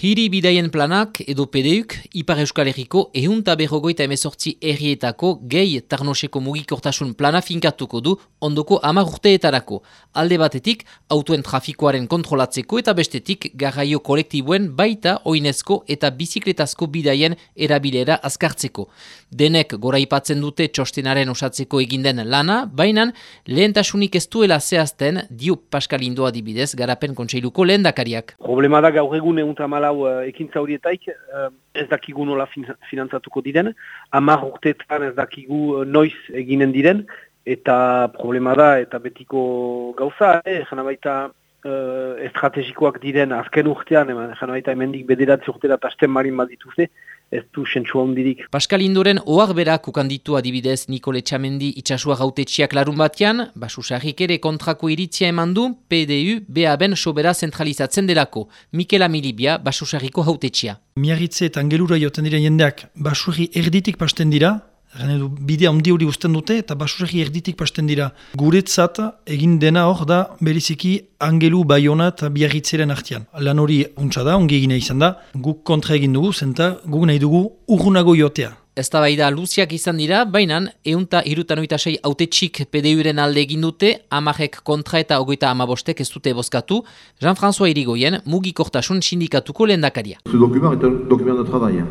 Hiri bidaien planak edo PDUk, Ipar Euskal Herriko ehunta berrogoita emezortzi errietako gehi tarnoseko mugikortasun plana finkatuko du ondoko amar urteetarako. Alde batetik, autoen trafikoaren kontrolatzeko eta bestetik garraio kolektiboen baita oinezko eta bizikletazko bidaien erabilera azkartzeko. Denek goraipatzen dute txostenaren osatzeko eginden lana, bainan lehentasunik ez duela zehazten dio Pascal Indoa dibidez garapen kontseiluko lehendakariak. Problema da gaur egun egun malau uh, ekintza horietaik uh, ez dakigu nola fin finantzatuko diren, amar urteetan ez dakigu uh, noiz eginen diren, eta problema da eta betiko gauza, eh, jana baita uh, estrategikoak diren azken urtean, jana baita emendik bederatzi urtera eta asten marin badituze, ez du sentsua hondirik. Pascal Indoren oak berak ukanditu adibidez Nikole Txamendi itxasua gautetxiak larun batean, basusarrik ere kontrako iritzia eman du PDU BA-ben sobera zentralizatzen delako. Mikel Amilibia basusarriko hautetxia. Miarritze eta angelura joten diren jendeak basurri erditik pasten dira, Gane du, bidea handi hori usten dute eta basuregi erditik pasten dira. Guretzat egin dena hor da beriziki angelu baiona eta biarritzeren artian. Lan hori untsa da, ongi egine izan da, guk kontra egin dugu, zenta guk nahi dugu urgunago jotea. Ez da bai da luziak izan dira, baina eunta irutan oita sei haute txik PDU-ren alde egin dute, amarek kontra eta ogoita amabostek ez dute bozkatu, Jean-François Irigoyen mugikortasun sindikatuko lehendakaria. Ce document est un document de travail.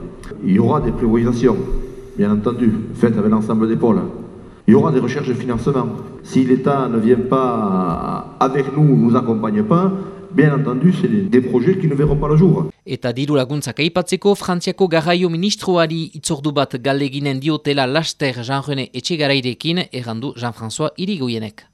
Il y aura des prévorisations. Bien entendu, faites avec l'ensemble des pôles. Il y aura des recherches de financement. Si l'État ne vient pas avec nous, nous accompagne pas, bien entendu, c'est des projets qui ne verront pas le jour. Eta diru laguntzak aipatzeko, Frantziako garraio ministroari itzordu bat galdeginen diotela laster Jean-René Etxegarairekin, errandu Jean-François Irigoyenek.